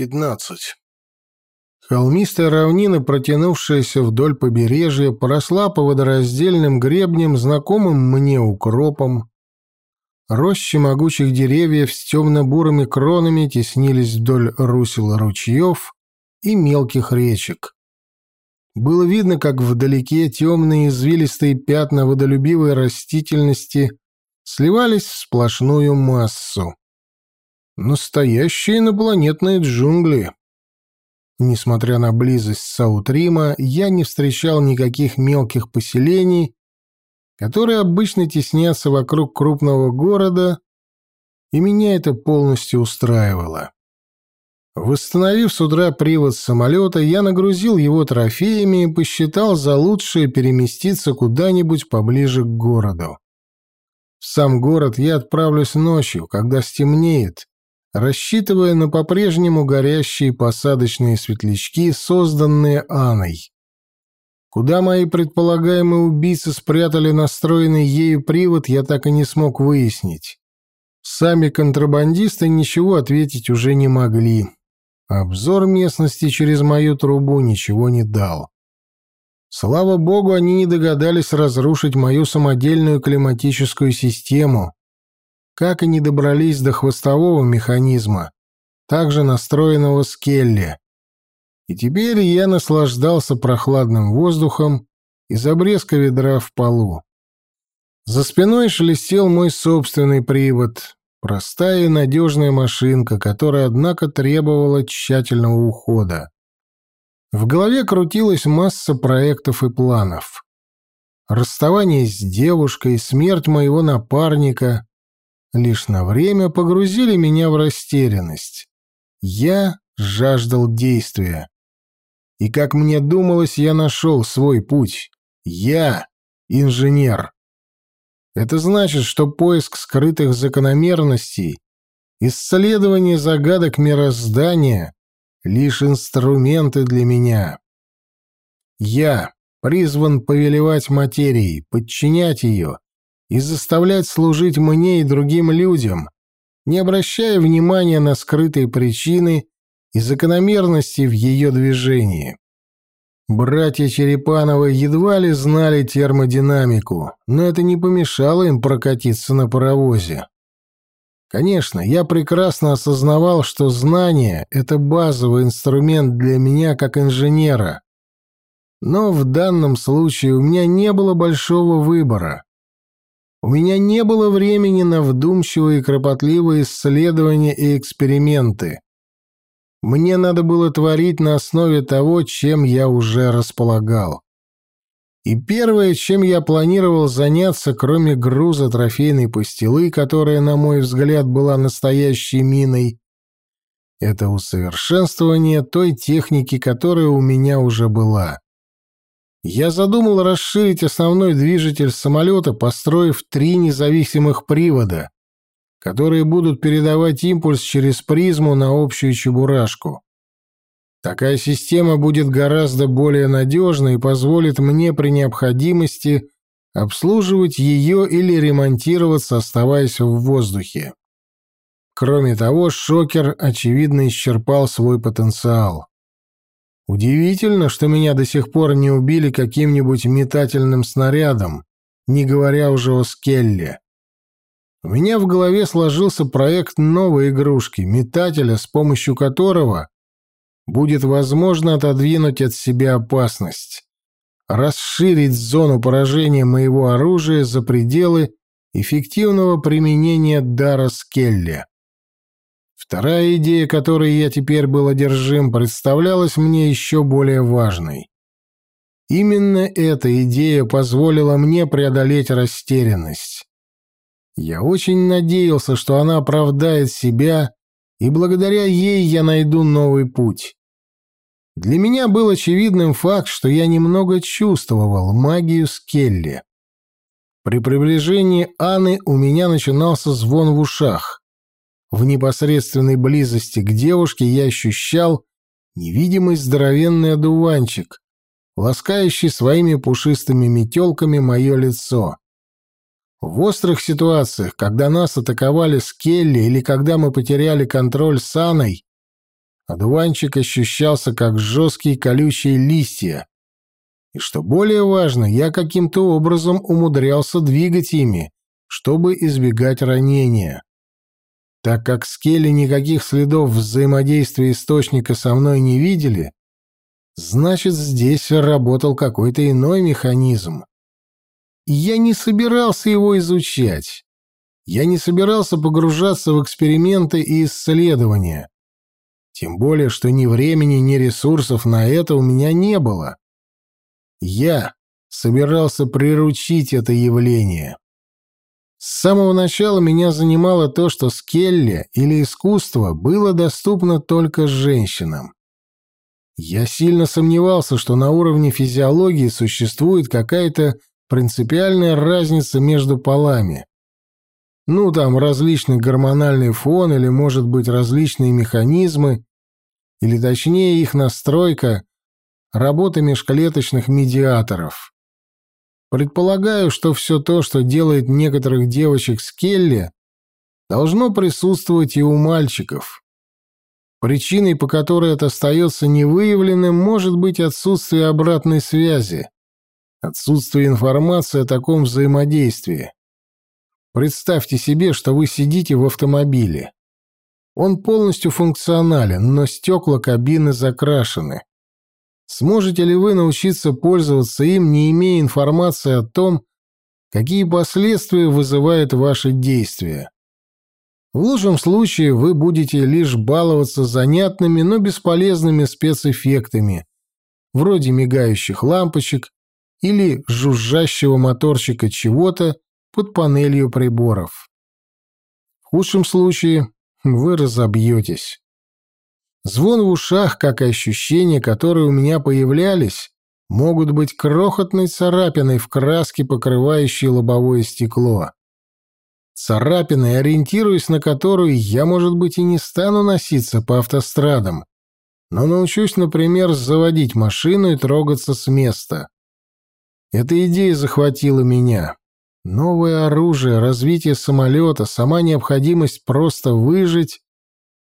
15. Холмистая равнина, протянувшаяся вдоль побережья, поросла по водораздельным гребням, знакомым мне укропом. Рощи могучих деревьев с темно-бурыми кронами теснились вдоль русел ручьев и мелких речек. Было видно, как вдалеке темные извилистые пятна водолюбивой растительности сливались в сплошную массу. Настоящие инопланетные джунгли. Несмотря на близость Саутрима, я не встречал никаких мелких поселений, которые обычно теснятся вокруг крупного города, и меня это полностью устраивало. Восстановив с утра привод самолета, я нагрузил его трофеями и посчитал за лучшее переместиться куда-нибудь поближе к городу. В сам город я отправлюсь ночью, когда стемнеет, рассчитывая на по-прежнему горящие посадочные светлячки, созданные Анной. Куда мои предполагаемые убийцы спрятали настроенный ею привод, я так и не смог выяснить. Сами контрабандисты ничего ответить уже не могли. Обзор местности через мою трубу ничего не дал. Слава богу, они не догадались разрушить мою самодельную климатическую систему, как и не добрались до хвостового механизма, также настроенного с Келли. И теперь я наслаждался прохладным воздухом из обрезка ведра в полу. За спиной шелестел мой собственный привод, простая и надежная машинка, которая, однако, требовала тщательного ухода. В голове крутилась масса проектов и планов. Расставание с девушкой, смерть моего напарника, лишь на время погрузили меня в растерянность. Я жаждал действия. И, как мне думалось, я нашел свой путь. Я инженер. Это значит, что поиск скрытых закономерностей, исследование загадок мироздания — лишь инструменты для меня. Я призван повелевать материей, подчинять ее, и заставлять служить мне и другим людям, не обращая внимания на скрытые причины и закономерности в ее движении. Братья Черепановы едва ли знали термодинамику, но это не помешало им прокатиться на паровозе. Конечно, я прекрасно осознавал, что знание — это базовый инструмент для меня как инженера. Но в данном случае у меня не было большого выбора. У меня не было времени на вдумчивые и кропотливые исследования и эксперименты. Мне надо было творить на основе того, чем я уже располагал. И первое, чем я планировал заняться, кроме груза трофейной пастилы, которая, на мой взгляд, была настоящей миной, это усовершенствование той техники, которая у меня уже была. Я задумал расширить основной движитель самолета, построив три независимых привода, которые будут передавать импульс через призму на общую чебурашку. Такая система будет гораздо более надежной и позволит мне при необходимости обслуживать ее или ремонтироваться, оставаясь в воздухе. Кроме того, шокер, очевидно, исчерпал свой потенциал. Удивительно, что меня до сих пор не убили каким-нибудь метательным снарядом, не говоря уже о скелле. У меня в голове сложился проект новой игрушки, метателя, с помощью которого будет возможно отодвинуть от себя опасность, расширить зону поражения моего оружия за пределы эффективного применения дара Скелли. Вторая идея, которой я теперь был одержим, представлялась мне еще более важной. Именно эта идея позволила мне преодолеть растерянность. Я очень надеялся, что она оправдает себя, и благодаря ей я найду новый путь. Для меня был очевидным факт, что я немного чувствовал магию Скелли. При приближении Анны у меня начинался звон в ушах. В непосредственной близости к девушке я ощущал невидимый здоровенный одуванчик, ласкающий своими пушистыми метелками мое лицо. В острых ситуациях, когда нас атаковали скелли или когда мы потеряли контроль с Анной, Одуванчик ощущался как жесткие колючие листья. И что более важно, я каким-то образом умудрялся двигать ими, чтобы избегать ранения. Так как скели никаких следов взаимодействия источника со мной не видели, значит, здесь работал какой-то иной механизм. Я не собирался его изучать. Я не собирался погружаться в эксперименты и исследования. Тем более, что ни времени, ни ресурсов на это у меня не было. Я собирался приручить это явление. С самого начала меня занимало то, что скелли или искусство было доступно только женщинам. Я сильно сомневался, что на уровне физиологии существует какая-то принципиальная разница между полами. Ну, там различный гормональный фон или, может быть, различные механизмы, или точнее их настройка, работа межклеточных медиаторов. Предполагаю, что все то, что делает некоторых девочек Скелли, должно присутствовать и у мальчиков. Причиной, по которой это остается невыявленным, может быть отсутствие обратной связи, отсутствие информации о таком взаимодействии. Представьте себе, что вы сидите в автомобиле. Он полностью функционален, но стекла кабины закрашены. Сможете ли вы научиться пользоваться им, не имея информации о том, какие последствия вызывает ваше действие? В лучшем случае вы будете лишь баловаться занятными, но бесполезными спецэффектами, вроде мигающих лампочек или жужжащего моторчика чего-то под панелью приборов. В худшем случае вы разобьетесь. Звон в ушах, как и ощущения, которые у меня появлялись, могут быть крохотной царапиной в краске, покрывающей лобовое стекло. Царапиной, ориентируясь на которую я, может быть, и не стану носиться по автострадам, но научусь, например, заводить машину и трогаться с места. Эта идея захватила меня. Новое оружие, развитие самолета, сама необходимость просто выжить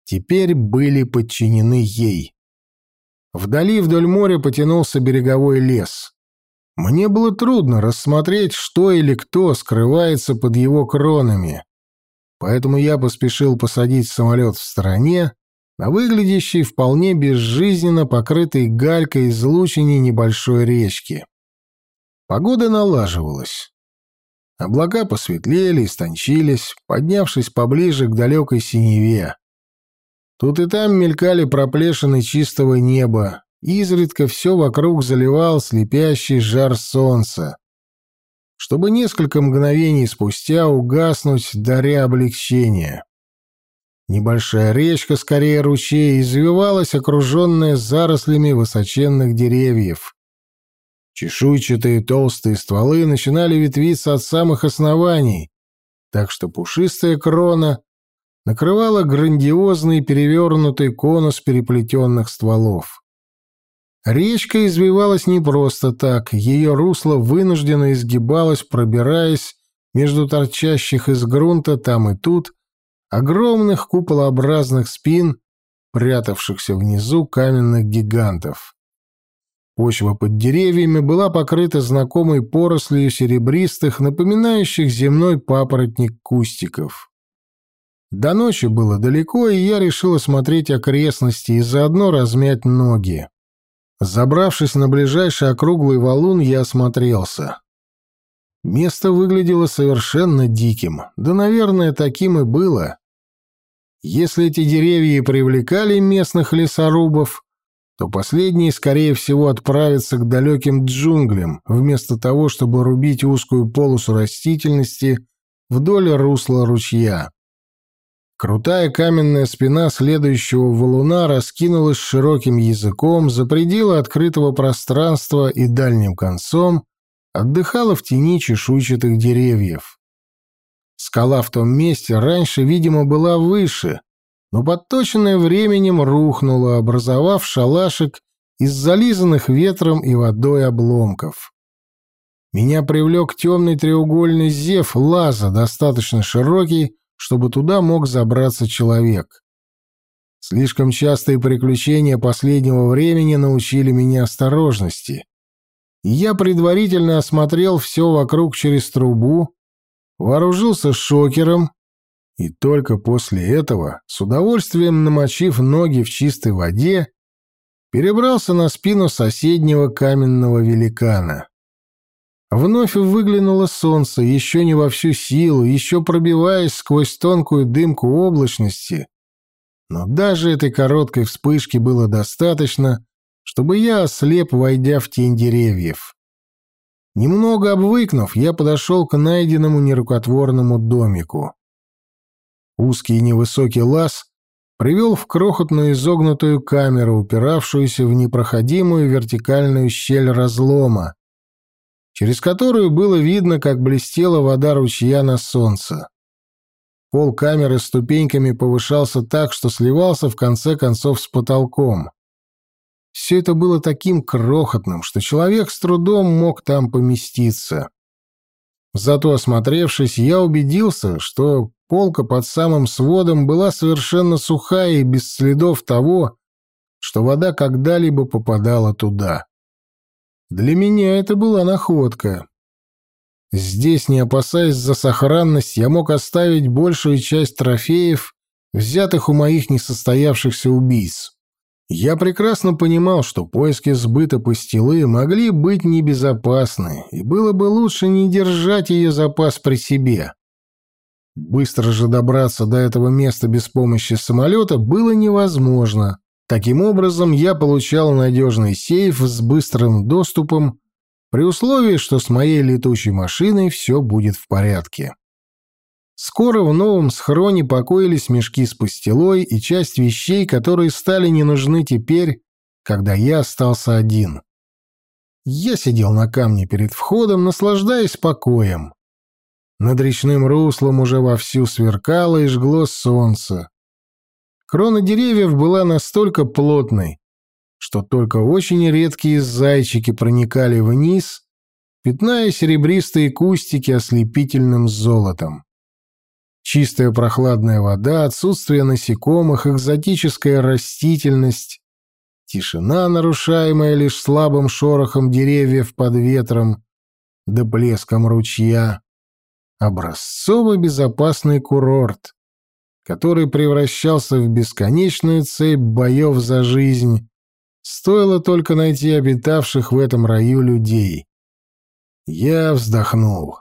теперь были подчинены ей. Вдали вдоль моря потянулся береговой лес. Мне было трудно рассмотреть, что или кто скрывается под его кронами, поэтому я поспешил посадить самолет в стороне, на выглядящей вполне безжизненно покрытой галькой излучине небольшой речки. Погода налаживалась. Облака посветлели, истончились, поднявшись поближе к далекой синеве. Тут и там мелькали проплешины чистого неба, изредка все вокруг заливал слепящий жар солнца, чтобы несколько мгновений спустя угаснуть, даря облегчение. Небольшая речка, скорее ручей, извивалась, окруженная зарослями высоченных деревьев. Чешуйчатые толстые стволы начинали ветвиться от самых оснований, так что пушистая крона накрывала грандиозный перевернутый конус переплетенных стволов. Речка извивалась не просто так, ее русло вынужденно изгибалось, пробираясь между торчащих из грунта там и тут огромных куполообразных спин, прятавшихся внизу каменных гигантов. Почва под деревьями была покрыта знакомой порослью серебристых, напоминающих земной папоротник кустиков. До ночи было далеко, и я решил осмотреть окрестности и заодно размять ноги. Забравшись на ближайший округлый валун, я осмотрелся. Место выглядело совершенно диким, да, наверное, таким и было. Если эти деревья и привлекали местных лесорубов, то последние, скорее всего, отправятся к далеким джунглям, вместо того, чтобы рубить узкую полосу растительности вдоль русла ручья. Крутая каменная спина следующего валуна раскинулась широким языком за пределы открытого пространства и дальним концом отдыхала в тени чешуйчатых деревьев. Скала в том месте раньше, видимо, была выше, но подточенная временем рухнула, образовав шалашик из зализанных ветром и водой обломков. Меня привлек темный треугольный зев лаза, достаточно широкий, чтобы туда мог забраться человек. Слишком частые приключения последнего времени научили меня осторожности. Я предварительно осмотрел все вокруг через трубу, вооружился шокером и только после этого, с удовольствием намочив ноги в чистой воде, перебрался на спину соседнего каменного великана. Вновь выглянуло солнце, еще не во всю силу, еще пробиваясь сквозь тонкую дымку облачности, но даже этой короткой вспышки было достаточно, чтобы я ослеп, войдя в тень деревьев. Немного обвыкнув, я подошел к найденному нерукотворному домику. Узкий невысокий лаз привел в крохотную изогнутую камеру, упиравшуюся в непроходимую вертикальную щель разлома, через которую было видно, как блестела вода ручья на солнце. Пол камеры ступеньками повышался так, что сливался в конце концов с потолком. Все это было таким крохотным, что человек с трудом мог там поместиться. Зато, осмотревшись, я убедился, что полка под самым сводом была совершенно сухая и без следов того, что вода когда-либо попадала туда. Для меня это была находка. Здесь, не опасаясь за сохранность, я мог оставить большую часть трофеев, взятых у моих несостоявшихся убийц. Я прекрасно понимал, что поиски сбыта пастилы могли быть небезопасны, и было бы лучше не держать ее запас при себе. Быстро же добраться до этого места без помощи самолета было невозможно. Таким образом, я получал надежный сейф с быстрым доступом при условии, что с моей летучей машиной все будет в порядке. Скоро в новом схроне покоились мешки с пастилой и часть вещей, которые стали не нужны теперь, когда я остался один. Я сидел на камне перед входом, наслаждаясь покоем. Над речным руслом уже вовсю сверкало и жгло солнце. Крона деревьев была настолько плотной, что только очень редкие зайчики проникали вниз, пятная серебристые кустики ослепительным золотом. Чистая прохладная вода, отсутствие насекомых, экзотическая растительность, тишина, нарушаемая лишь слабым шорохом деревьев под ветром да блеском ручья. Образцово безопасный курорт, который превращался в бесконечную цепь боев за жизнь, Стоило только найти обитавших в этом раю людей. Я вздохнул.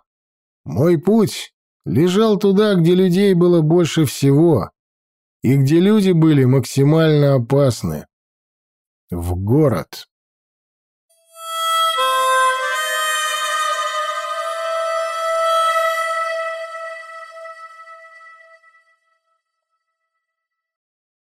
Мой путь лежал туда, где людей было больше всего, и где люди были максимально опасны. В город.